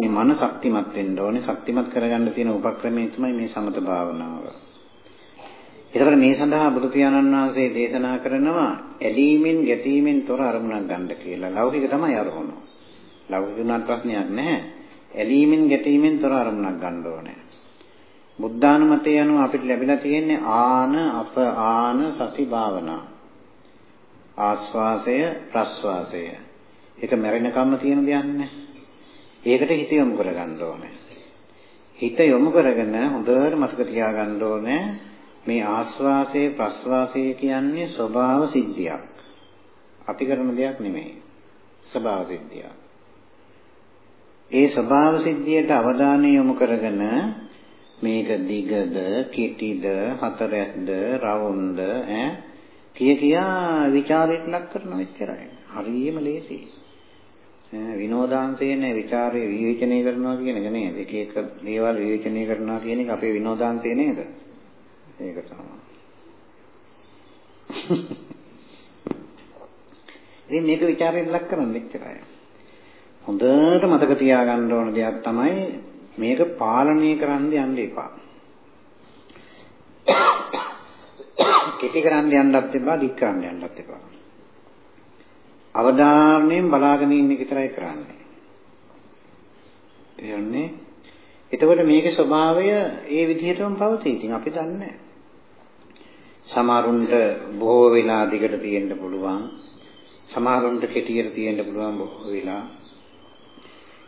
මේ මන ශක්තිමත් වෙන්න ඕනේ. ශක්තිමත් කරගන්න තියෙන උපක්‍රමය තමයි මේ සමත භාවනාව. ඒතකොට මේ සඳහා බුදු පියාණන් වහන්සේ දේශනා කරනවා ඇලීමෙන් ගැටීමෙන් තොර අරමුණක් ගන්න කියලා. ලෞකික තමයි අරමුණ. ලෞකික උනත් ප්‍රශ්නයක් නැහැ. ඇලීමෙන් ගැටීමෙන් තොර අරමුණක් ගන්න ඕනේ. බුද්ධානුමතය අනුව අපිට ලැබිලා තියෙන්නේ ආන අප ආන සති භාවනා. ආස්වාසය ප්‍රස්වාසය. ඒක මැරෙනකම්ම තියෙන දෙයක් නෑ. ඒකට හිත යොමු කරගන්න ඕනේ. හිත යොමු කරගෙන හොඳට මතක තියාගන්න ඕනේ මේ ආස්වාසය ප්‍රස්වාසය කියන්නේ ස්වභාව සිද්ධියක්. අපි කරන දෙයක් නෙමෙයි. ස්වභාව සිද්ධියක්. ඒ ස්වභාව සිද්ධියට අවධානය යොමු කරගෙන මේක දිගද, කෙටිද, හතරැස්ද, රවුම්ද ඈ කිය කියා ਵਿਚාරයට ලක් කරනවා එච්චරයි. හරියම ලේසියි. විනෝදාංශයෙන් ਵਿਚාරය විවේචනය කරනවා කියන එක නේද? එක එක දේවල් විවේචනය කරනවා කියන එක අපේ විනෝදාංශය නේද? ඒක තමයි. ඉතින් මේක ਵਿਚාරයෙන් ලක් කරන්න මෙච්චරයි. හොඳට මතක තියාගන්න ඕන දෙයක් තමයි මේක පාලනය කරන්න යන්න එපා. කෙටි කරන්න යන්නත් එපා, දික් කරන්න යන්නත් එපා. අවධානයෙන් බලාගෙන ඉන්න එක විතරයි කරන්නේ. තේරුණේ? එතකොට මේකේ ස්වභාවය ඒ විදිහටම පවතී. ඉතින් අපි දන්නේ සමහරුන්ට බොහෝ වෙලා දිගට තියෙන්න පුළුවන්. සමහරුන්ට කෙටියට තියෙන්න පුළුවන් බොහෝ වෙලා.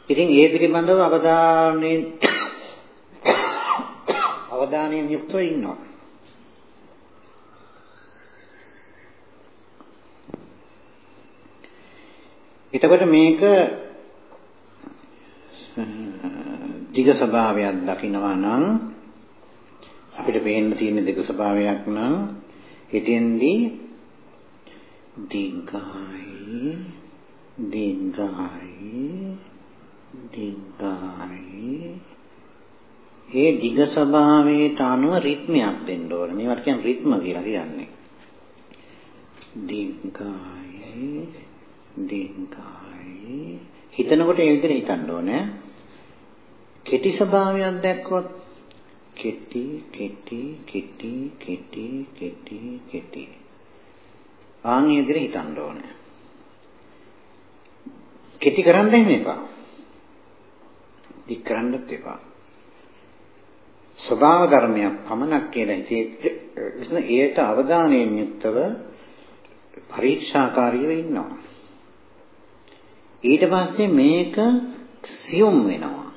ඉතින් ඒ පිළිබඳව අවධානයෙන් අවධානයෙන් යුක්තව ඉන්නවා. එතකොට මේක දිග ස්වභාවයක් දකිනවා නම් අපිට පේන්න තියෙන දිග ස්වභාවයක් නම් එතෙන්දී දිගයි දිගයි දිගයි ඒ දිග ස්වභාවයට අනුව රිද්මයක් දෙන්න ඕනේ. මේවට කියන්නේ රිද්ම කියලා කියන්නේ. දිගයි දිගයි හිතනකොට ඒ විදිහට හිතන්න ඕනේ. කෙටි ස්වභාවයක් දැක්කොත් කෙටි කෙටි කෙටි කෙටි කෙටි කෙටි ආන් ඒ විදිහට හිතන්න ඕනේ. කෙටි කරන්න දෙන්න එපා. දික් කරන්නත් එපා. ස්වභාව ධර්මයක් පමණක් කියලා හිතේ ඒට අවධානයෙන් යුක්තව පරීක්ෂාකාරීව ඉන්නවා. ඊට පස්සේ මේක සියුම් වෙනවා.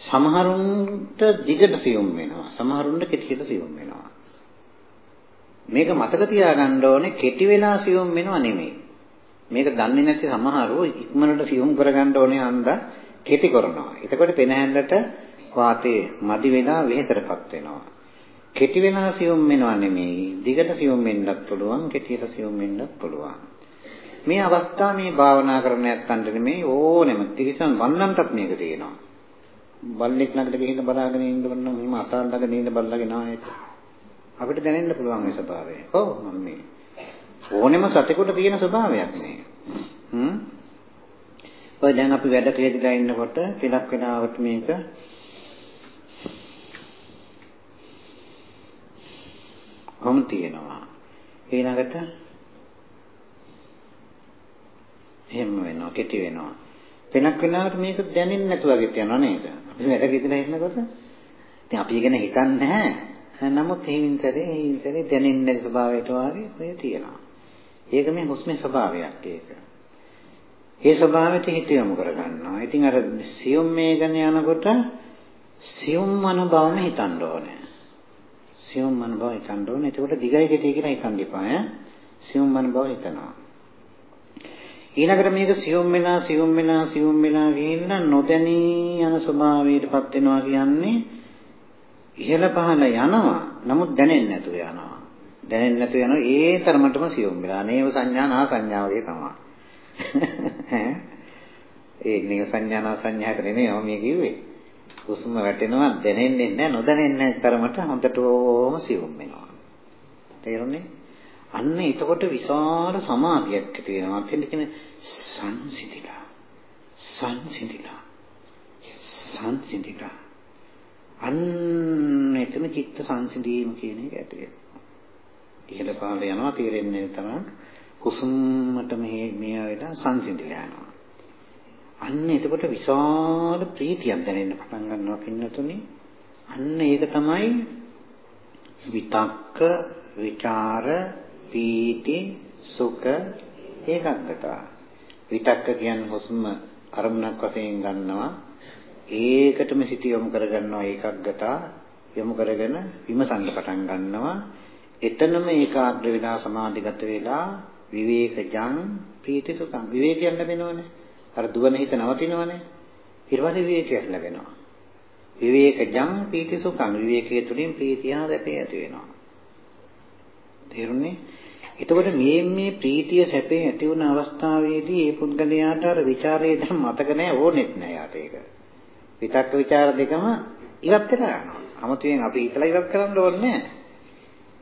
සමහරුන්ට දිගට සියුම් වෙනවා. සමහරුන්ට කෙටියට සියුම් වෙනවා. මේක මතක තියාගන්න ඕනේ කෙටි වෙලා සියුම් වෙනව නෙමෙයි. මේක දන්නේ නැති සමහරව ඉක්මනට සියුම් කරගන්න ඕනේ හන්ද කෙටි කරනවා. එතකොට පෙනහැල්ලට වාතේ මදි වෙලා වෙහෙතරපත් වෙනවා. කෙටි වෙලා සියුම් වෙනව නෙමෙයි. දිගට සියුම් වෙන්නත් පුළුවන්, කෙටියට සියුම් වෙන්නත් පුළුවන්. මේ අවස්ථාව මේ භාවනා කරන නැත්තන්ට නෙමෙයි ඕනෙම තිරිසන් වන්නන්ටත් මේක තියෙනවා. බල්ලෙක් ළඟට ගිහින් බලාගෙන ඉන්න ඕන නම් මෙහෙම අතාර ළඟ නින්න බල්ලගේ නායක. අපිට දැනෙන්න පුළුවන් මේ ස්වභාවය. ඔව් මම මේ ඕනෙම සතෙකුට තියෙන ස්වභාවයක් මේ. හ්ම්. ඔය දැන් අපි වැඩ කෙරෙදිලා ඉන්නකොට ටිකක් වෙනාවට මේක කොහොම තියෙනවා. ඊළඟට එහෙම වෙනවා කෙටි වෙනවා. වෙනක් වෙනාට මේක දැනෙන්නේ නැතුව වගේ තියනවා නේද? අපි වැඩ කිදලා ඉන්නකොට ඉතින් අපි ගැන හිතන්නේ නැහැ. නමුත් හේවින්තරේ හේවින්තරේ දැනෙන්නේ නැති ස්වභාවයට වාගේ ඔය තියෙනවා. ඒක මේ හුස්මේ ස්වභාවයක් ඒක. ඒ ස්වභාවයට හිත යොමු කරගන්නවා. ඉතින් අර සියුම් මේකන යනකොට සියුම් මන බවම හිතන්න ඕනේ. සියුම් මන බව හිතන්න ඕනේ. එතකොට දිගයි කෙටි කියලා හිතන්න එපා ඈ. සියුම් මන බව හිතනවා. ඊළඟට මේක සියුම් වෙලා සියුම් වෙලා සියුම් වෙලා ගිහිල්ලා නොදැනී යන ස්වභාවයටපත් වෙනවා කියන්නේ ඉහළ පහළ යනවා. නමුත් දැනෙන්නේ නැතුව යනවා. දැනෙන්නේ නැතුව යනවා ඒ තරමටම සියුම් වෙලා. නේව සංඥා නා සංඥා වගේ තමයි. ඒ නේව සංඥා නා සංඥා කරේ නේ මම කිව්වේ. හුස්ම වැටෙනවා දැනෙන්නේ නැහැ නොදැනෙන්නේ නැහැ තරමට හොඳටම සියුම් වෙනවා. තේරුණේ? අන්න එතකොට විශාල සමාධියක් ඇති වෙනවා. අපෙන් කියන සංසිඳිලා. සංසිඳිලා. සංසිඳිලා. අන්න එතන චිත්ත සංසිඳීම කියන එක ඇති වෙනවා. ඉහළ පහළ යනවා තීරෙන්නේ තමයි හුස්මට මේ මේ වෙලා සංසිඳිලා යනවා. අන්න එතකොට විශාල ප්‍රීතියක් දැනෙන්න පටන් ගන්නවා පින්නතුනේ. අන්න ඒක තමයි විතක්ක, විචාර, පීති, සුඛ ඒකග්ගතා. විතක්ක කියන්නේ හුස්ම අරමුණක් වශයෙන් ගන්නවා. ඒකටම සිත යොමු කරගන්නවා ඒකග්ගතා යොමු කරගෙන විමසන්න පටන් ගන්නවා. එතනම ඒකාග්‍ර වෙලා සමාධිගත වෙලා විවේකජං ප්‍රීති සුඛං විවේකයක් ලැබෙනවනේ. අර දුවන හිත නවතිනවනේ. ඊට පස්සේ විවේකයක් ලැබෙනවා. විවේකජං ප්‍රීති සුඛං විවේකයේ තුලින් ප්‍රීතිය දැපේ ඇති වෙනවා. තේරුණේ? එතකොට මේ මේ ප්‍රීතිය සැපේ ඇති වුණ අවස්ථාවේදී ඒ පුද්ගලයාට අර ਵਿਚාරය දැන් මතක නැහැ ඕනෙත් නැහැ යාට ඒක. විතක්ක ਵਿਚාර දෙකම ඉවත් වෙලා යනවා. 아무තෙන් අපි ඉතලා ඉවත් කරන්න ඕනේ නැහැ.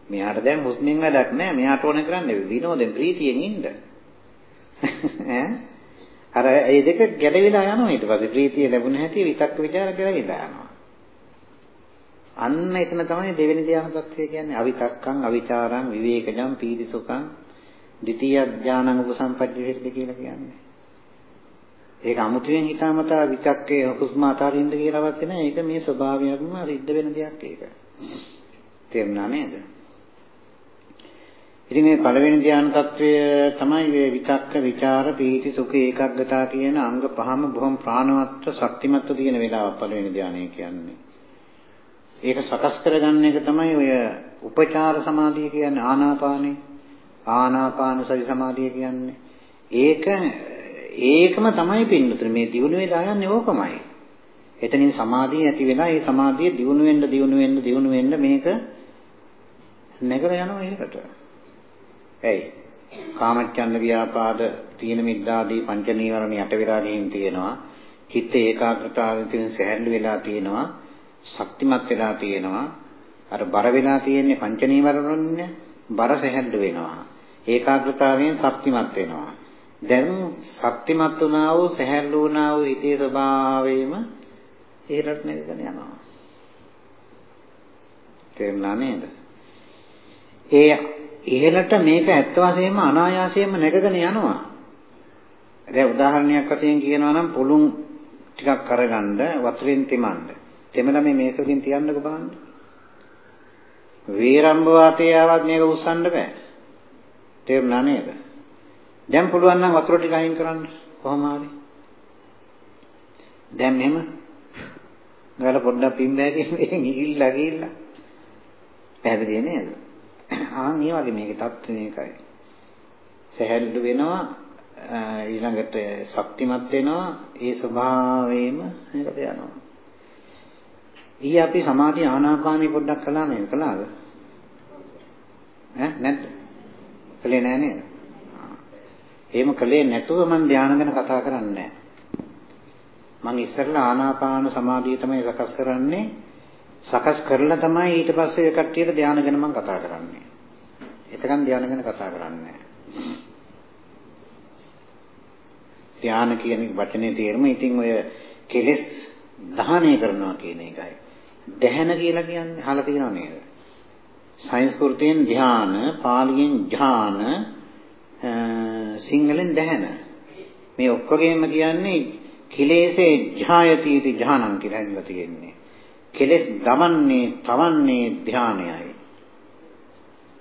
මෙයාට දැන් මුස්ලිම් වැඩක් නැහැ. මෙයාට ඕන කරන්නේ විනෝදෙන් ප්‍රීතියෙන් ඉන්න. ඈ අර ඒ දෙක ගැළවිලා යනවා ඊට පස්සේ ප්‍රීතිය ලැබුණ හැටි විතක්ක ਵਿਚාර ගැළවිලා යනවා. අන්න එතන තමයි දෙවෙනි ධ්‍යාන තත්ත්වය කියන්නේ අවිතක්කං අවිචාරං විවේකජං පීතිසුඛං ද්විතීය ඥානං උපසම්පජ්ජෙහෙද්ද කියලා කියන්නේ. ඒක අමුතුවෙන් හිතාමතා විතක්කේ හුස්ම අතාරින්න කියලාවත් නෑ. ඒක මේ ස්වභාවයක්ම සිද්ධ වෙන දෙයක් ඒක. තේරුණා නේද? ඉතින් මේ පළවෙනි ධ්‍යාන තත්වය තමයි මේ විතක්ක, ਵਿਚාර, පීති, සුඛ, ඒකග්ගතා කියන අංග පහම බොහොම ප්‍රාණවත්ව ශක්තිමත්ව තියෙන වෙලාව පළවෙනි ධ්‍යානය කියන්නේ. ඒක සකස් කරගන්න එක තමයි ඔය උපචාර සමාධිය කියන්නේ ආනාපානේ. ආනාපාන සති සමාධිය කියන්නේ. ඒක ඒකම තමයි පින්නතුනේ මේ දියුණු වෙලා යන්නේ ඕකමයි. එතනින් සමාධිය ඇති වෙලා ඒ සමාධිය දියුණු වෙන්න දියුණු වෙන්න දියුණු වෙන්න මේක නැගලා යනවා ඒකට. ඇයි? කාමච්ඡන්ද ව්‍යාපාද තීන මිද්දාදී පංච නීවරණ යට වෙලා තියෙනවා. චිත්ත ඒකාග්‍රතාවයෙන් තියෙන සැහැල්ලු වෙලා තියෙනවා. ශක්තිමත් වෙලා තියෙනවා. අර බර වෙලා තියෙන්නේ පංච නීවරණන්නේ බර සැහැල්ලු වෙනවා. ඒකාග්‍රතාවයෙන් ශක්තිමත් වෙනවා. දැන් ශක්තිමත් වුණා වූ සැහැල්ලු වුණා වූ හිතේ ස්වභාවයම ඉහළට නැගගෙන යනවා. තේරුණා නේද? ඒ ඉහළට මේක ඇත්ත වශයෙන්ම අනායාසයෙන්ම නැගගෙන යනවා. දැන් උදාහරණයක් වශයෙන් කියනවා නම් පුළුන් ටිකක් අරගන්න වතුරෙන් තිමන්න. තෙමලා මේ මේසකින් තියන්නකෝ බලන්න. වීරම්භ වාතය ආවත් මේක උස්සන්න බෑ. තේරුණා නේද? දැන් පුළුවන් නම් වතුර ටික අයින් කරන්න කොහොම හරි. දැන් මෙහෙම ගාලා පොඩ්ඩක් පිම්බෑගෙන මෙහෙන් ගිහිල්ලා ගිහිල්ලා පැහැදිලි නේද? ආන් මේ වගේ මේකේ தත්ත්වය මේකයි. සැහැල්ලු වෙනවා ඊළඟට ශක්තිමත් වෙනවා ඒ ස්වභාවයෙන්ම මේකට යනවා. ඊයේ අපි සමාධි ආනාපානෙ පොඩ්ඩක් කළා නේද? කළාද? ඈ නැද්ද? කළේ නෑ නේද? එහෙම කළේ නැතුව මම ධානය ගැන කතා කරන්නේ මම ඉස්සෙල්ලා ආනාපාන සමාධිය තමයි සකස් කරන්නේ. සකස් කරලා තමයි ඊට පස්සේ ඒ කට්ටියට ධානය ගැන මම කතා කරන්නේ. එතකන් ධානය ගැන කතා කරන්නේ ධානය කියන වචනේ තේරුම ඉතින් ඔය කෙලෙස් දහනය කරනවා කියන එකයි. දැහැන කියලා කියන්නේ අහලා තියෙනව නේද? සංස්කෘතයෙන් ධ්‍යාන, පාලියෙන් ඥාන, සිංහලෙන් දැහැන. මේ ඔක්කොගෙම කියන්නේ කිලේසේ ඥායතිති ඥානං කියලා හිතලා තියෙන්නේ. කෙලෙස් දමන්නේ, තවන්නේ ධානයයි.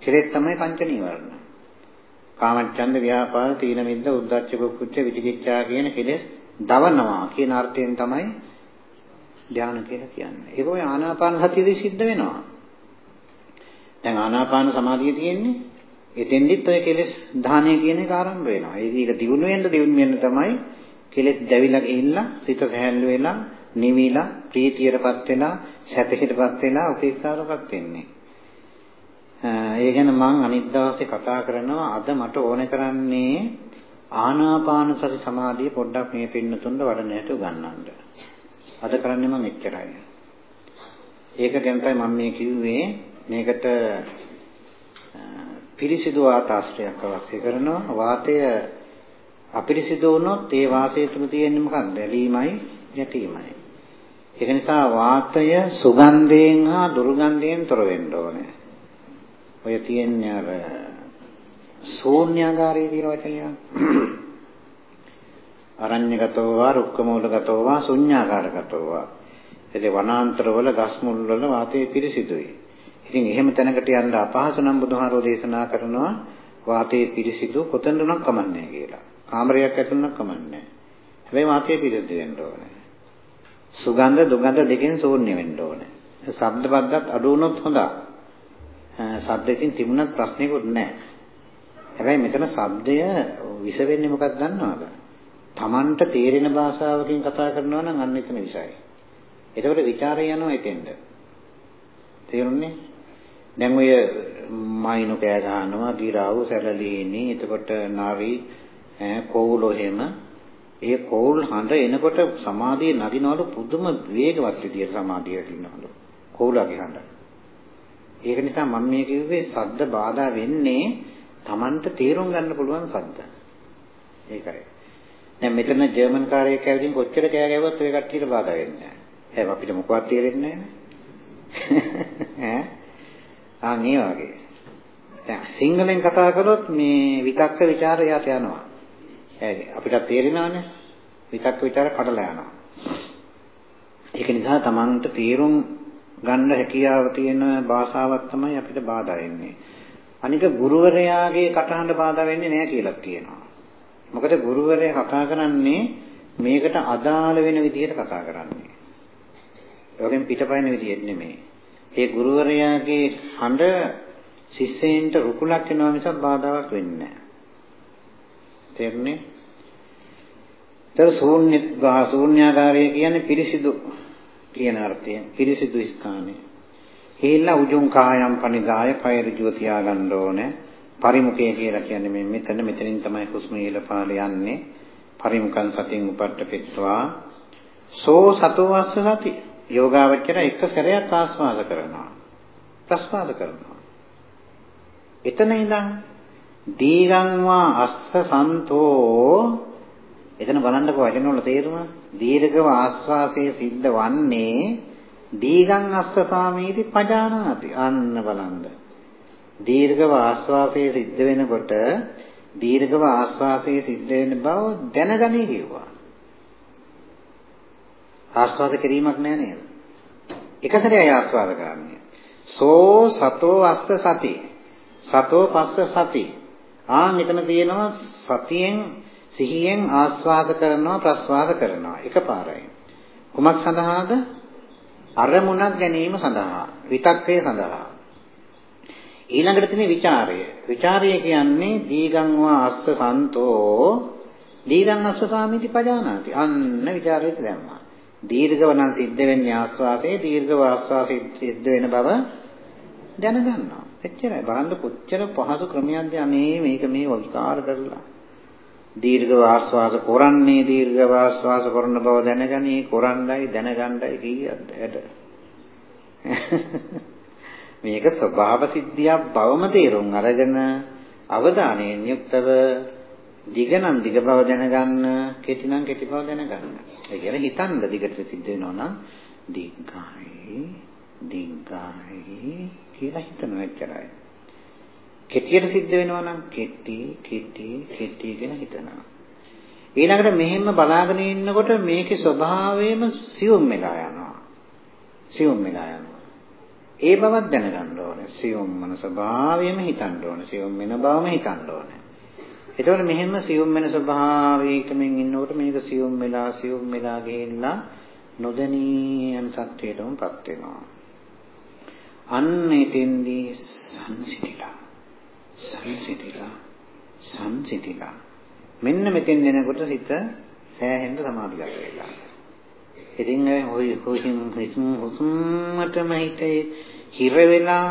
කෙලෙස් තමයි පංච නීවරණ. කාමච්ඡන්ද ව්‍යාපාද තීන මිද්ද උද්ධච්ච කුච්ච විචිකිච්ඡා කියන කෙලෙස් දවනවා කියන අර්ථයෙන් තමයි ධානය කියලා කියන්නේ. ඒක ඔය ආනාපාන සතියේදී සිද්ධ වෙනවා. දැන් ආනාපාන සමාධිය තියෙන්නේ එතෙන්දිත් ඔය කෙලෙස් ධානය කියන එක ආරම්භ වෙනවා. ඒක දියුණු වෙන්න දියුණු වෙන්න තමයි කෙලෙස් දැවිලා ගිහිල්ලා සිත සැහැල්ලු වෙලා නිවිලා ප්‍රීතියටපත් වෙලා සැපයටපත් වෙලා උපේක්ෂාවටපත් වෙන්නේ. ඒ ගැන මම අනිත් දවසේ කතා කරනවා අද මට ඕනේ කරන්නේ ආනාපාන සති සමාධිය පොඩ්ඩක් මේ පින්නතුන්ට වඩනයට උගන්වන්න. අද කරන්නේ මම එච්චරයි. ඒක ගැන තමයි මම මේ කිව්වේ මේකට පිරිසිදු වාතාශ්‍රයක් අවශ්‍ය කරනවා. වාතය අපිරිසිදු වුණොත් ඒ වාතය තුල තියෙන්නේ මොකක්ද? ඇලීමයි, යැටීමයි. ඒක නිසා වාතය සුගන්ධයෙන් හා දුර්ගන්ධයෙන් තොර වෙන්න ඕනේ. ඔය තියෙන්නේ අර ශූන්‍යාකාරයේ තියෙන වචනය. අරඤ්‍යගතෝ වා රුක්කමූලගතෝ වා ශුඤ්ඤාකාරගතෝ වා. එතේ වනාන්තරවල ගස් මුල් වල වාතය පිරිසිදුයි. ඉතින් එහෙම තැනකට යන්න අපහසු නම් බුදුහාරෝ දේශනා කරනවා වාතයේ පිරිසිදු කොතනද නම් කමන්නේ කියලා. කාමරයක් ඇතුළේ නම් කමන්නේ. හැබැයි වාතයේ පිරිසිදු වෙන්න ඕනේ. සුගන්ධ දුගන්ධ දෙකෙන් ශූන්‍ය වෙන්න ඕනේ. ශබ්ද බද්දත් අඩු වුණොත් හොඳයි. ශබ්දයෙන් තිබුණත් ප්‍රශ්නයක්වත් නැහැ. හැබැයි මෙතන ශබ්දය විස වෙන්නේ මොකක්ද දන්නවද? Tamanට තේරෙන භාෂාවකින් කතා කරනවා නම් අන්න එතන විසයි. එතකොට ਵਿਚාරය යනවා එතෙන්ද. තේරුණේ? දැන් ඔය මයින්ු කෑ ගන්නවා, ගිරාවු සැලලීනි, එතකොට නාවි ඈ කෝලෝ එහෙම ඒ කෝල් හඬ එනකොට සමාධිය නගිනවලු පුදුම වේගවත් විදියට සමාධිය නගිනවලු. කෝලගේ හඬ. ඒක නිසා මම මේ කිව්වේ සද්ද බාධා වෙන්නේ Tamanට තේරුම් ගන්න පුළුවන් සද්ද. ඒකයි. දැන් මෙතන ජර්මන් කාරයෙක් කැවිදින් කොච්චර කෑ ගැව්වත් ඔය කට්ටියට බාධා වෙන්නේ නැහැ. එහෙනම් අපිට මොකවත් තේරෙන්නේ නැහැ නේ. ඈ. වගේ. දැන් සිංහලෙන් කතා කරොත් මේ විතක්ක ਵਿਚාර යට යනවා. ඒ අපිට තේරෙනවනේ. විතක්ක ਵਿਚාර කඩලා යනවා. ඒක නිසා Tamanට තේරුම් ගන්න හැකියාව තියෙන භාෂාවක් තමයි අපිට බාධා වෙන්නේ. අනික ගුරුවරයාගේ කටහඬ බාධා වෙන්නේ නැහැ කියලා කියනවා. මොකද ගුරුවරයා කතා කරන්නේ මේකට අදාළ වෙන විදිහට කතා කරන්නේ. ඒකෙන් පිටපයින් විදිහට නෙමෙයි. ඒ ගුරුවරයාගේ හඬ ශිෂ්‍යයින්ට රුකුලක් වෙනවා මිසක් බාධාවක් වෙන්නේ නැහැ. තේරුණේ? තර ශූන්‍ය ශූන්‍යාකාරය කියන්නේ පිරිසිදු කියන අර්ථයෙන් පිරිසිදු ස්ථානය. හේලා උජුං කායම් පනිදාය පය ඍජුව තියාගන්න ඕනේ. පරිමුඛය කියලා කියන්නේ මේ මෙතන මෙතනින් තමයි හුස්ම ඉහළ පහළ යන්නේ. පරිමුඛං සතින් උපට්ඨපෙත්වා. සෝ සතෝ වස්ස සති යෝගාවචර එක සැරයක් ආස්වාද කරනවා. ප්‍රස්වාද කරනවා. එතන ඉඳන් දීගං වා අස්ස සන්තෝ. එතන බලන්නකෝ වචන වල තේරුම? දීර්ඝව ආස්වාසයේ සිද්ධ වන්නේ දීගං අස්ස සාමීති පජානාති. අන්න බලන්න. දීර්ඝව ආස්වාසයේ සිද්ධ වෙනකොට දීර්ඝව ආස්වාසයේ සිද්ධ වෙන බව දැනගනි කිව්වා ආස්වාද කිරීමක් නෑ නේද එක සැරේ ආස්වාද කරන්නේ සෝ සතෝ අස්ස සති සතෝ පස්ස සති ආ මෙතන තියෙනවා සතියෙන් සිහියෙන් ආස්වාද කරනවා ප්‍රස්වාද කරනවා එකපාරයි. කුමක් සඳහාද? අරමුණක් ගැනීම සඳහා, විතක්කය සඳහා. ඊළඟට තියෙන ਵਿਚාරය. ਵਿਚාරය කියන්නේ දීගං වා අස්ස සන්තෝ දීගං අස්ස සාමිති පජානාති. අන්න ਵਿਚාරයට දැම්මා. දීර්ඝව නම් සිද්ධ වෙන්නේ ආස්වාසේ දීර්ඝව ආස්වාසේ සිද්ධ වෙන බව දැනගන්නවා. එච්චරයි. බලන්න කොච්චර පහසු ක්‍රමයක්ද මේ මේක මේ විකාර කරලා. දීර්ඝව ආස්වාස කරන්නේ දීර්ඝව ආස්වාස කරන බව දැනගනී කරන්නයි දැනගන්නයි කියද්ද. මේක ස්වභාව සිද්ධියක් බවම තේරුම් අරගෙන අවධානයෙන් යුක්තව දිගනම් දිග බව දැනගන්න කෙටිනම් කෙටි බව දැනගන්න ඒ කියන්නේ හිතන්න දිගට සිද්ධ වෙනවා නම් දිග්ගයි දිග්ගයි කියලා හිතනවා එච්චරයි කෙටියට සිද්ධ වෙනවා නම් කෙටි කෙටි කෙටි කියලා හිතනවා. ඊළඟට මෙහෙම බලාගෙන ඉන්නකොට මේකේ ස්වභාවයම සියුම් වෙලා යනවා. සියුම් වෙලා යනවා. ඒ බවක් දැනගන්න ඕනේ. සියුම් මන ස්වභාවයම හිතන්න ඕනේ. සියුම් වෙන බවම හිතන්න ඕනේ. එතකොට මෙහෙම සියුම් වෙන ස්වභාවයකමින් ඉන්නකොට මේක සියුම් වෙලා සියුම් වෙලා ගිහිල්ලා නොදැනී යන තත්ත්වයටමපත් වෙනවා. අන්න එතෙන්දී සංසිඳිලා සංසිඳිලා සංසිඳිලා මෙන්න මෙතෙන් එනකොට හිත සෑහෙන්න සමාධිගත වෙලා ඉතින් ඔය හොහින් හුස්මටම හිත හිර වෙලා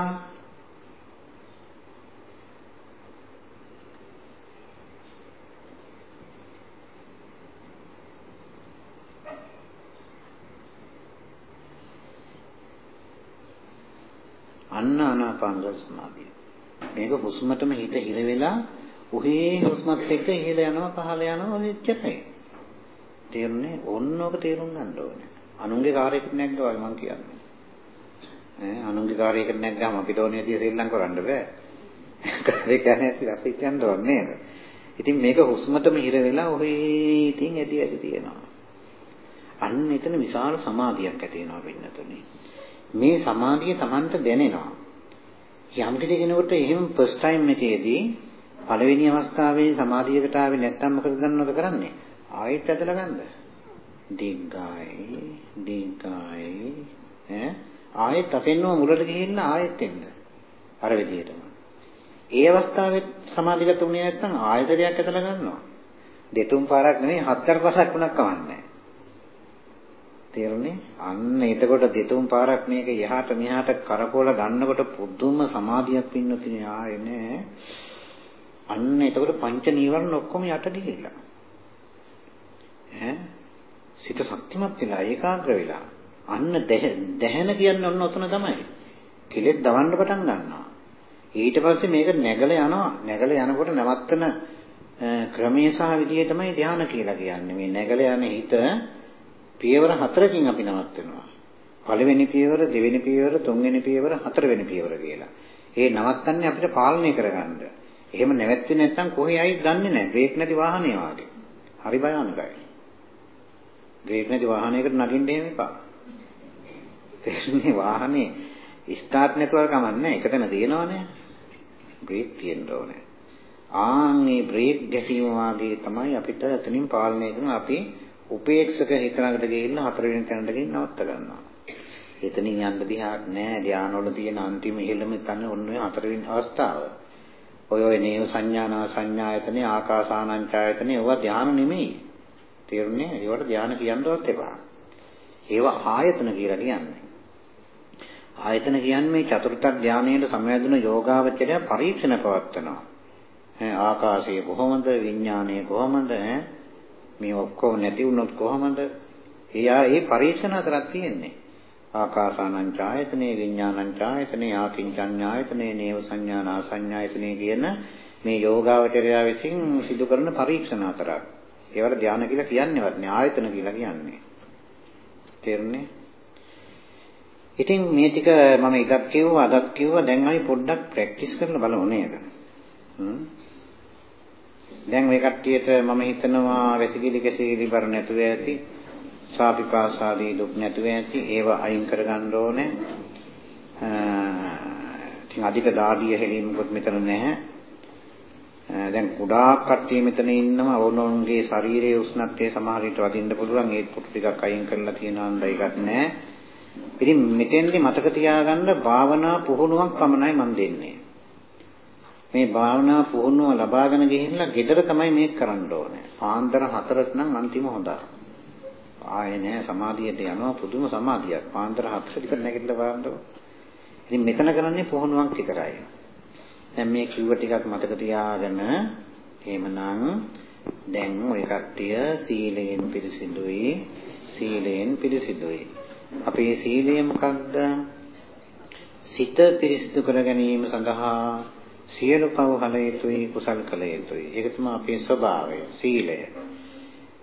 අන්න ආනාපාන සමාධිය මේක හුස්මටම හිත හිර වෙලා උහේ හුස්මත් එක්ක ඉහළ යනවා පහළ යනවා එච්චරයි. තේරුණේ? ඕන්නෝක තේරුම් ගන්න ඕනේ. අනුන්ගේ කාර්යයකට නැග්ගා වගේ මං කියන්නේ. ඈ අනුන්ගේ කාර්යයකට නැග්ගාම අපිට ඕනේ විදිහට ශ්‍රී කරන්න බෑ. කාර්යය කියන්නේ අපි අපි කියන්න ඕනේ නේද? ඉතින් මේක හුස්මටම හිර වෙලා ඔහේ ඉතින් ඇති ඇති තියෙනවා. අන්න එතන විශාල සමාධියක් ඇති වෙනවා වෙන්නතුනේ. මේ සමාධිය Tamanට දැනෙනවා. යම් කෙනෙකුට එහෙම ෆස්ට් ටයිම් එකේදී පළවෙනි අවස්ථාවේ සමාධියකට ආවේ නැත්තම් මොකද දන්නවද කරන්නේ? ආයෙත් ඇදලා ගන්න. දිග්ගයි දිග්ගයි ඈ ආයෙත් අතෙන්ම මුලට ගිහිල්ලා ආයෙත් එන්න. අර විදිහටම. ඒ අවස්ථාවේ සමාධිගත වුණේ නැත්නම් ආයතනයක් ඇදලා ගන්නවා. දෙතුන් පාරක් නෙමෙයි හතර පාරක් වුණක් කවන්නේ. තේරුණේ? අන්න එතකොට දෙතුන් පාරක් මේක යහට මෙහාට කරකවල ගන්නකොට පුදුම සමාධියක් පින්නතිනේ ආයේ නෑ. අන්න එතකොට පංච නීවරණ ඔක්කොම යට ගිහිල්ලා. ඈ සිත ශක්තිමත් වෙලා ඒකාග්‍ර වෙලා අන්න දැහැන කියන්නේ ඔන්න ඔතන තමයි. කෙලෙස් දවන්න පටන් ගන්නවා. ඊට පස්සේ මේක නැගලා යනවා. නැගලා යනකොට නවත්තන ක්‍රමයේ සහ විදිය තමයි ධානය කියලා කියන්නේ. මේ නැගලා යන හිත පියවර හතරකින් අපි නවත්වනවා. පළවෙනි පියවර, දෙවෙනි පියවර, තුන්වෙනි පියවර, හතරවෙනි පියවර කියලා. ඒ නවත්තන්නේ අපිට පාලනය කරගන්න. එහෙම නැවැත්වෙන්නේ නැත්නම් කොහේ ආයිත් ගන්නෙ නැහැ. බ්‍රේක් නැති වාහනේ වාගේ. හරි භයානකයි. බ්‍රේක් නැති වාහනයකට නගින්න එහෙම එපා. තේරුණේ වාහනේ ස්ටාර්ට් නැතුව කමන්නේ එකතන තියෙනවනේ. බ්‍රේක් තියෙන්න ඕනේ. ආන් මේ බ්‍රේක් ගැසීම වාගේ තමයි අපිට එතනින් පාලනය කරන අපි උපේක්ෂක හිතනකට ගිහිල්ලා හතරවෙනි තැනට ගිහින් නවත්ත ගන්නවා. එතනින් යන්න දිහාක් නැහැ. ධානවල තියෙන අන්තිම ඉහළම තැන ඔන්න ඔය හතරවෙනි අවස්ථාව. ඔය ඔය නේව සංඥානා සංඥායතනේ ආකාසානංචායතනේ ඒවා ධාන නෙමෙයි. තේරුණේ? ඒවට ධාන කියන්නවත් එපා. ඒවා ආයතන කියලා කියන්නේ. ආයතන කියන්නේ මේ චතුර්ථ ධානයේ සමවැදුණු යෝගාවචරය පරීක්ෂණ පවත්වනවා. ඈ ආකාශය කොහොමද විඥානය කොහොමද මේ ඔක්කොම නැති වුණොත් කොහොමද? එයා ඒ පරීක්ෂණ හතරක් තියෙන්නේ. ආකාසානං ඡායතනේ විඥානං ඡායතනේ ආකින්චඤ්ඤායතනේ නේව සංඥානා සංඥායතනේ කියන මේ යෝගාවචරය විසින් සිදු කරන පරීක්ෂණ හතරක්. ඒවට ධානය කියලා කියන්නේවත් නෑ ආයතන කියලා කියන්නේ. තේරුණේ? ඉතින් මේ ටික මම ඉදත් කිව්වා අදත් කිව්වා දැන් අපි පොඩ්ඩක් ප්‍රැක්ටිස් කරලා බලමු නේද? හ්ම්. දැන් මේ කට්ටියට මම හිතනවා වැසිකිලි කැසිකිලි බර නැතුව ඇති. සාපිපාසාදී දුක් නැතුව ඇති. ඒව අයින් කරගන්න ඕනේ. ඉතින් අධික දාඩිය හැලීමකුත් මෙතන නැහැ. දැන් කුඩා කට්ටිය මෙතන ඉන්නවා ඕනෝන්ගේ ශරීරයේ උෂ්ණත්වය සමහර විට වදින්න පුළුවන් ඒ පුටු ටිකක් අයින් කරලා තියනවා නම් ඒකත් නැහැ. ඉතින් මෙතෙන්දි මතක තියාගන්න භාවනා පුහුණුවක් පමණයි මම දෙන්නේ. මේ භාවනා පුහුණුව ලබාගෙන ගිහිල්ලා ගෙදර තමයි මේක කරන්න ඕනේ. පාන්දර 4ට නම් අන්තිම හොඳයි. ආයේ නෑ සමාධියට යනවා පුදුම සමාධියක්. පාන්දර 4ට ඉතින් නැගිටලා බලන්නකො. ඉතින් මෙතන කරන්නේ පුහුණුවක් විතරයි. දැන් මේ කිව්ව ටිකක් මතක තියාගෙන එහෙමනම් දැන් ওই කට්ටිය සීලයෙන් පිරිසිදුයි සීලයෙන් පිරිසිදුයි අපේ සීලය මොකක්ද? සිත පිරිසිදු කර ගැනීම සඳහා සියලු පව හල යුතුයි කුසල් කළ යුතුයි. ඒක තමයි අපේ ස්වභාවය සීලය.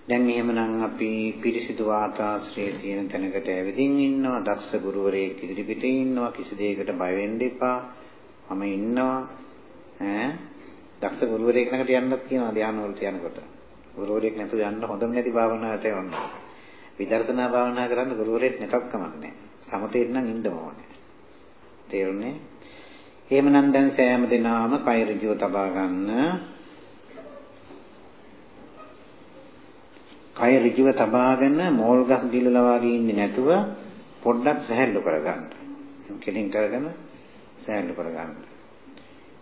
දැන් එහෙමනම් අපි පිරිසිදු වාතාශ්‍රයේ තියෙන තැනකට ඇවිදින් ඉන්නවා. දක්ෂ ගුරුවරයෙක් ඉදිරි පිටේ ඉන්නවා. කිසි දෙයකට බය වෙන්න එපා. මම ඉන්නවා. ඈ? දක්ෂ ගුරුවරයෙක් ළඟට යන්නත් කියනවා. ධානය වලට යනකොට. ගුරුවරයෙක් නැතුව යන්න හොඳම නැති භාවනාවට යනවා. විදර්ශනා භාවනා කරන්න ගුරුවරයෙක් නැතත් කමන්නේ. සමතේට නම් ඉන්න ඕනේ. තේරුණේ? එහෙමනම් දැන් සෑම දිනම කය ඍජුව තබා ගන්න. කය ඍජුව තබාගෙන මෝල් ගස් දිලලා වගේ ඉන්නේ නැතුව පොඩ්ඩක් සැහැල්ලු කරගන්න. කෙලින් කරගෙන සැහැල්ලු කරගන්න.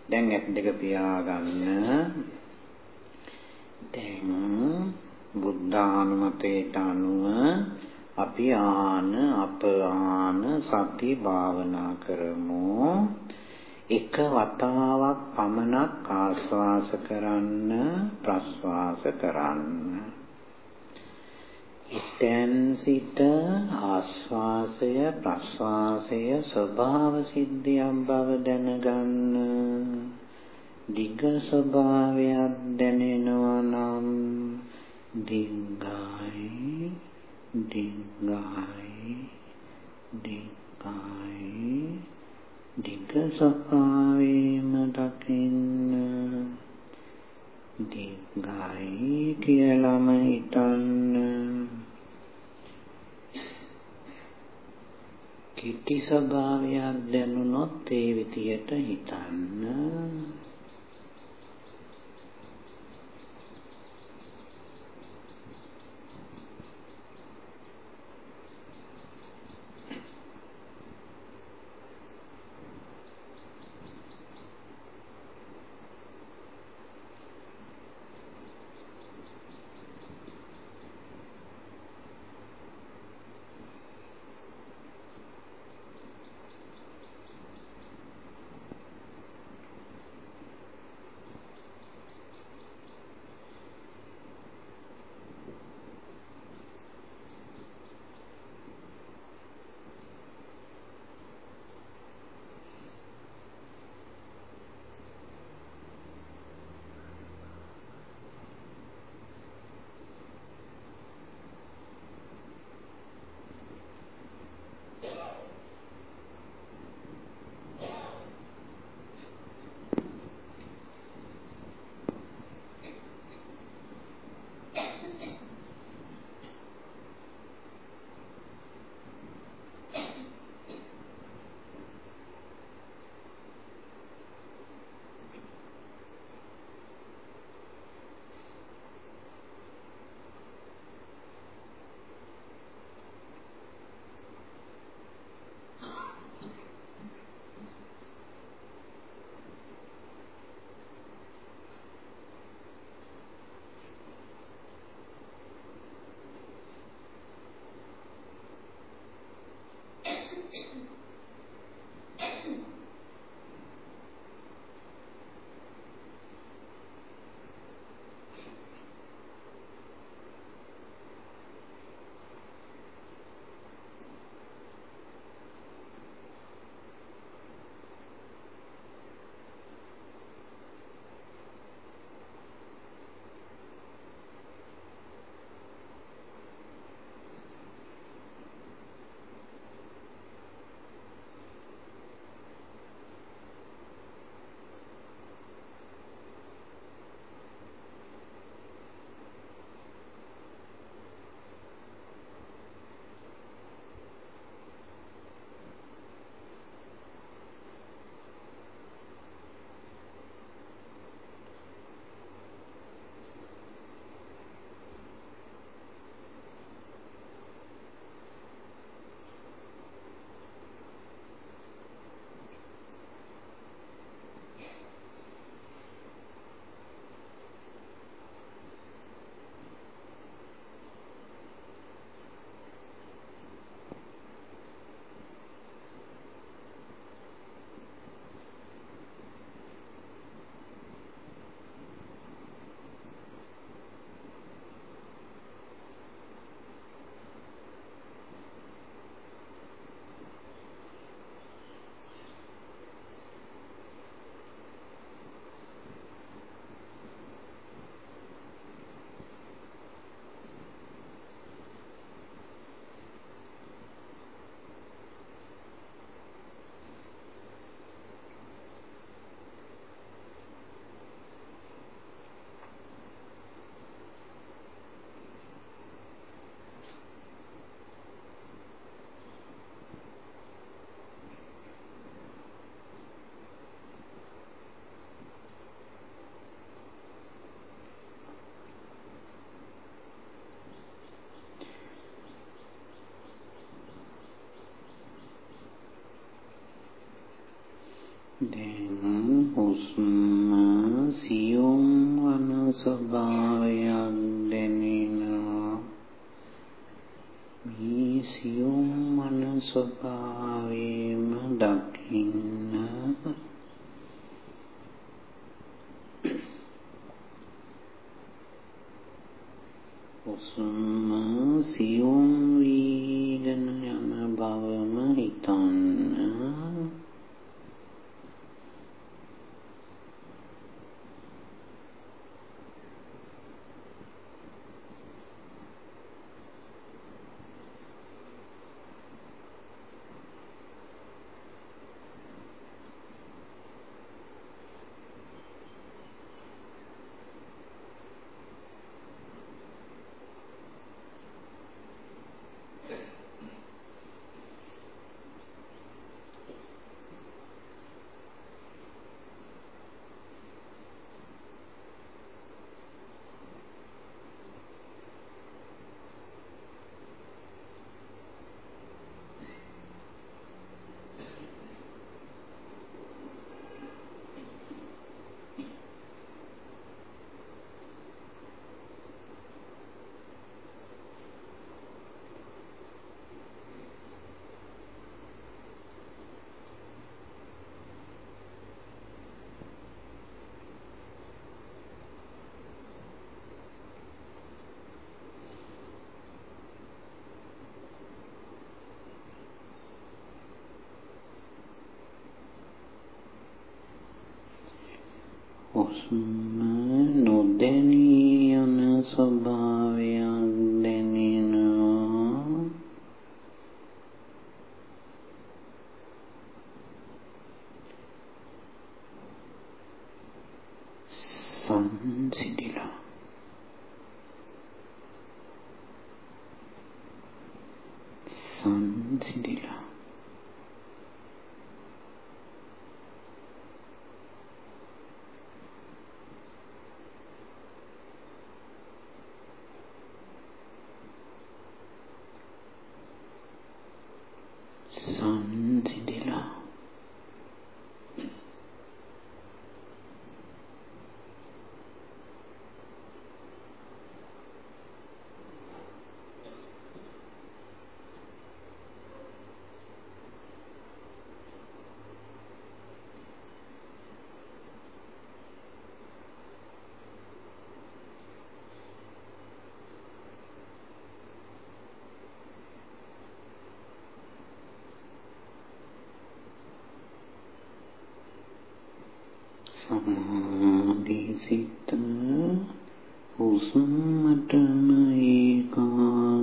දැන් ඇත් දෙක පියාගන්න. දැන් බුද්ධානුමතයට අනුව අපි ආන අප ආන සති භාවනා කරමු. එක වතාවක් පමණක් ආස්වාස කරන්න ප්‍රස්වාස කරන්න. ඉතෙන් සිට ආස්වාසය ප්‍රස්වාසය ස්වභාව සිද්ධියක් බව දැනගන්න දිග ස්වභාවයක් දැනෙනවා නම් දිග්ගයි දිගයි දිගයි දිග සපාවීම දකින්න දිගයි කියලාම හිතන්න. කිටි ස්වභාවයක් දැනුනොත් ඒ විදියට හිතන්න. ස්වභාවයක් දැනෙනවා මේ සියුම් වන ස්වභාවයම දකින්න ثم ندني أنا صبا සමාධි සිත හුස්මටම ඒකා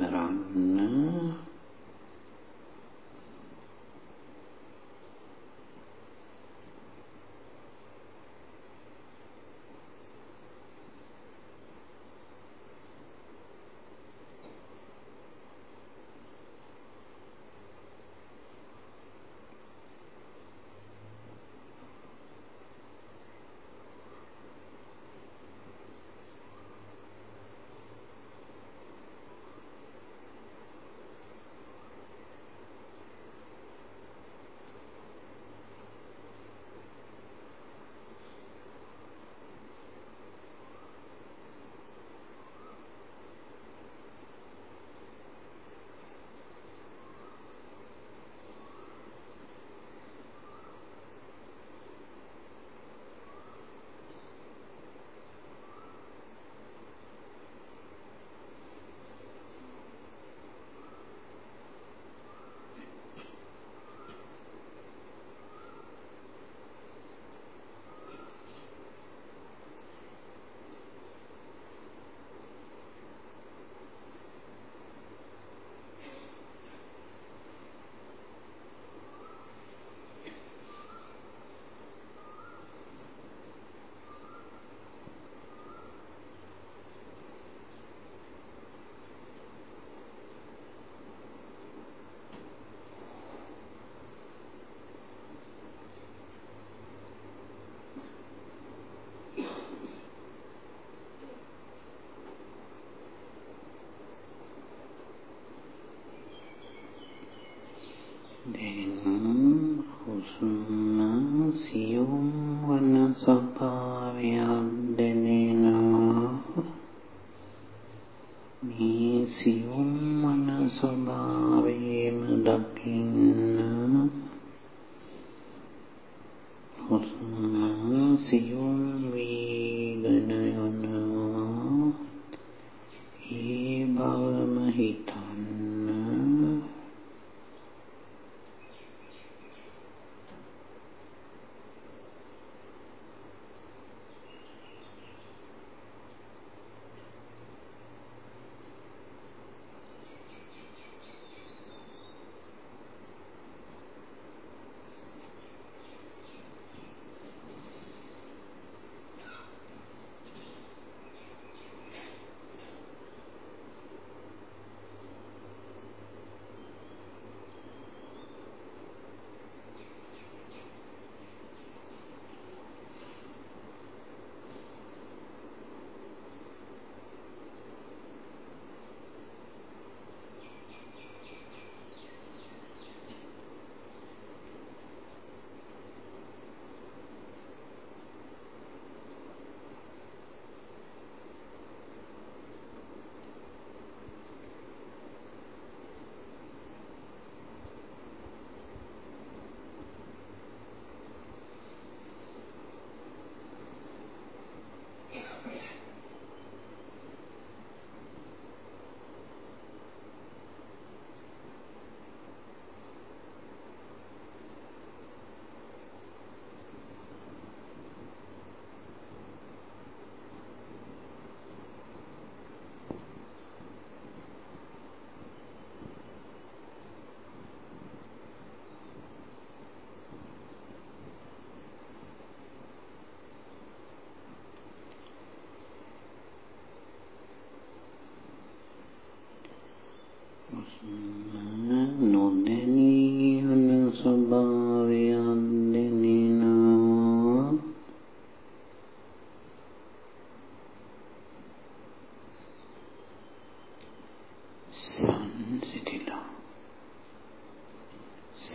විදියටම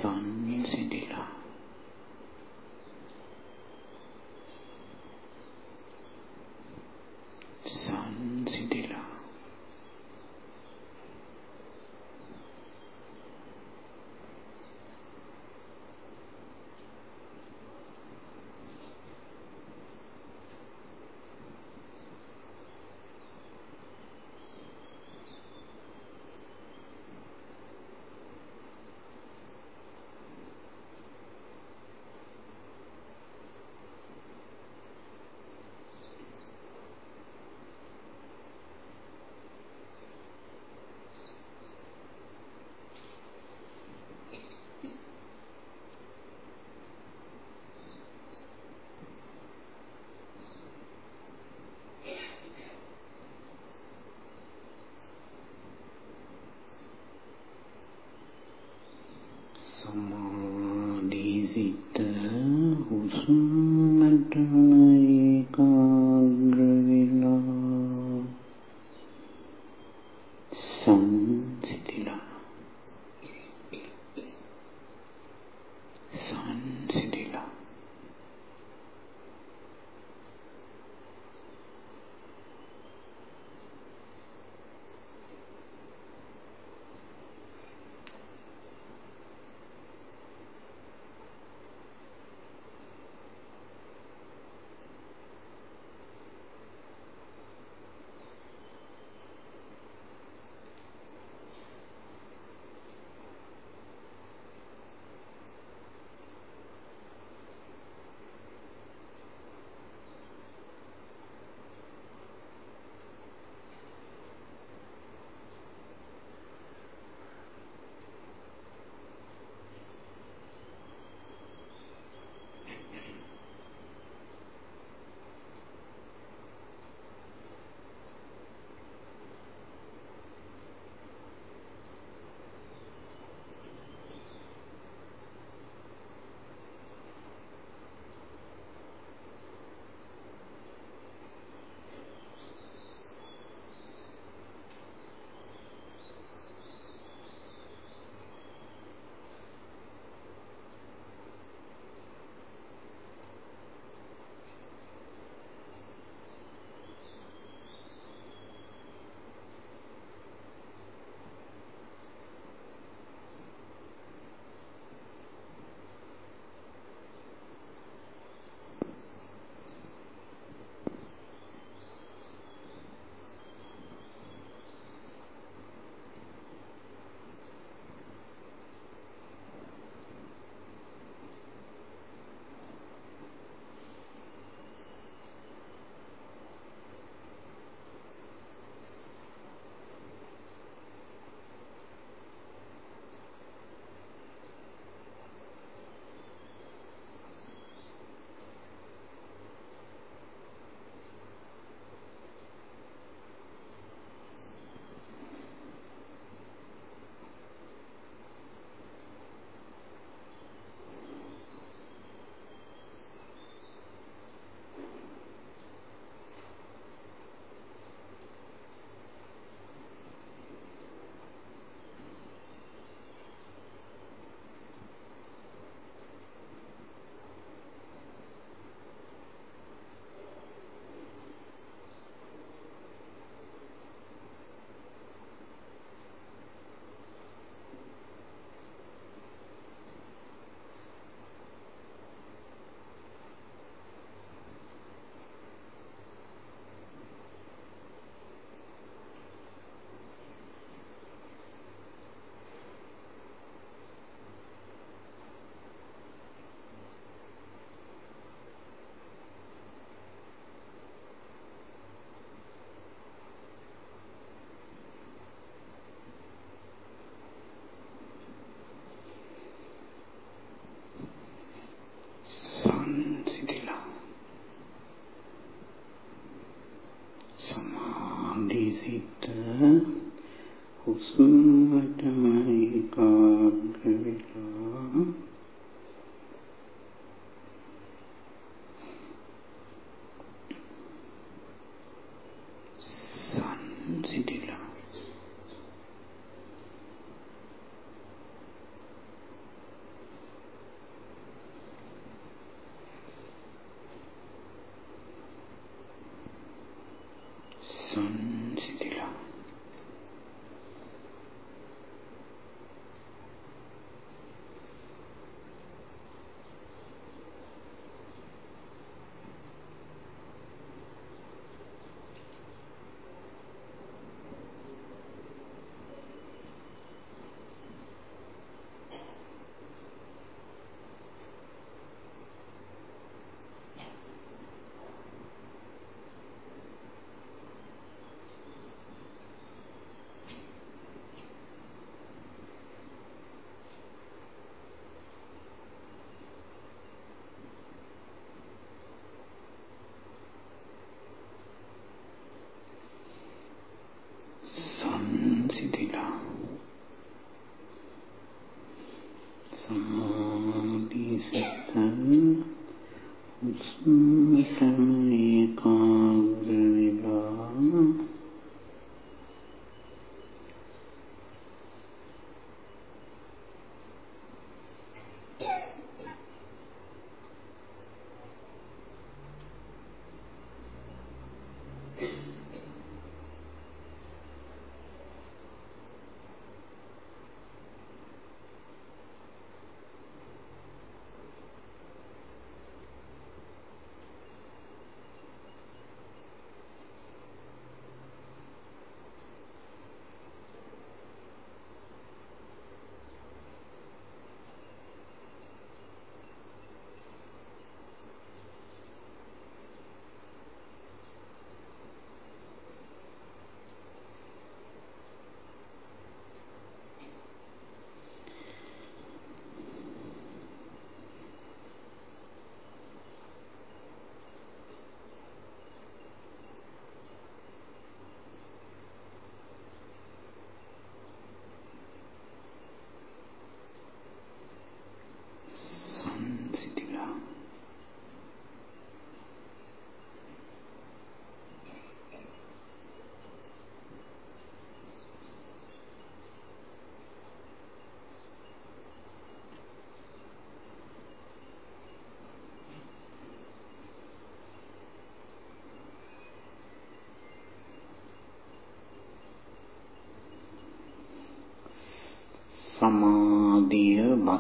සංසිඳිලා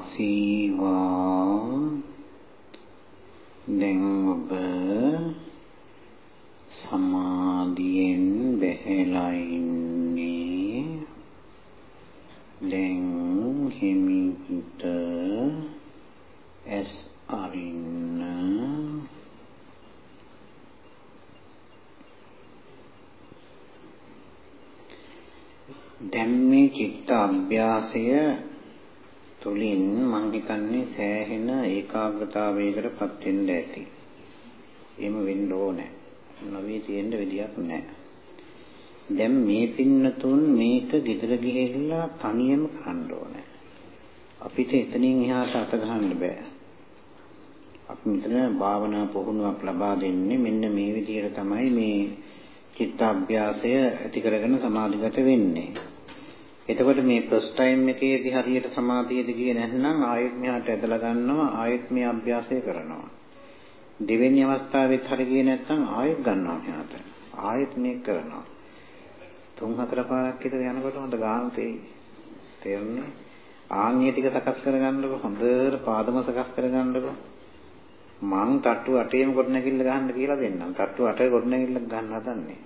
සමාධිය බසීවා දැන් ඔබ සමාධියෙන් බැහැලා ඉන්නේ දැන් හිමිට ඇස් අරින්න දැන් මේ චිත්ත අභ්‍යාසය තුලින් මම හිතන්නේ සෑහෙන ඒකාග්‍රතාවයකටපත් වෙන්න ඇති. එහෙම වෙන්න ඕනේ. නොවේ තියෙන්න විදියක් නැහැ. දැන් මේ පින්නතුන් මේක ගෙදර ගිහිල්ලා තනියම කරන්න ඕනේ. අපිට එතනින් එහාට අත ගහන්න බෑ. අපි මෙතන භාවනා පුහුණුවක් ලබා දෙන්නේ මෙන්න මේ විදිහට තමයි මේ චිත්ත අභ්‍යාසය ඇති කරගෙන සමාධිගත වෙන්නේ. එතකොට මේ ෆස්ට් ටයිම් එකේදී හරියට සමාධියද ගියේ නැත්නම් ආයෙත් මෙහාට ඇදලා ගන්නවා ආයෙත් මේ අභ්‍යාසය කරනවා. දෙවෙනි අවස්ථාවෙත් හරිය ගියේ නැත්නම් ආයෙත් ගන්නවා මෙහාට. ආයෙත් මේක කරනවා. තුන් හතර පාරක් විතර යනකොට හොඳ ගාන තේයි. තේරුණේ? ආන්‍ය ටික සකස් කරගන්නකො හොඳට පාදම සකස් කරගන්නකො. මං තට්ටු අටේම කොට නැගිල්ල ගහන්න කියලා දෙන්නම්. තට්ටු අටේ කොට නැගිල්ල ගන්න හදන්නේ.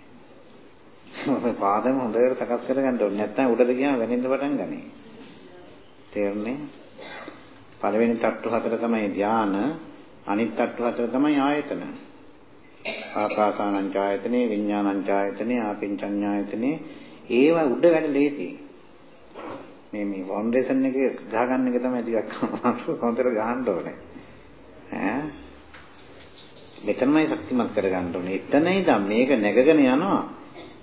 ඔය පාදම හොඳට සකස් කරගන්න ඕනේ. නැත්නම් උඩට ගියාම වැනෙන්න පටන් ගනී. තේරුණේ? පළවෙනි තට්ටු හතර තමයි ධාන, අනිත් තට්ටු හතර තමයි ආයතන. ආකාසානං ඡායතනේ, විඥානං ඡායතනේ, ආපින්චඤ්ඤායතනේ ඒවා උඩ වැඩ ලේසි. මේ මේ ෆවුන්ඩේෂන් එක ගහගන්න එක තමයි ටිකක් හොඳට ගහන්න ඕනේ. ඈ මෙතනමයි ශක්තිමත් කරගන්න ඕනේ. එතන ඉඳන් මේක නැගගෙන යනවා.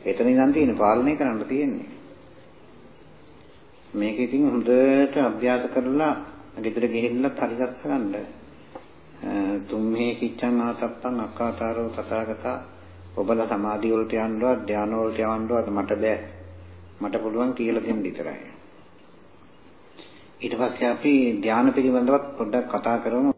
එතන ඉඳන් තියෙන පාලනය කරන්න තියෙන්නේ. මේක ඉතින් හොඳට අභ්‍යාස කරලා ගෙදර ගිහිල්ලා පරිගස්ස ගන්න. තුම්හේ කිච්ඡං ආතප්පං අක්කාතාරෝ තථාගතා ඔබලා සමාධිය වලට යන්නවත් ධාන වලට යවන්නවත් මට බෑ. මට පුළුවන් කියලා දෙන්න විතරයි. ඊට පස්සේ අපි ධාන පිළිබඳව පොඩ්ඩක් කතා කරමු.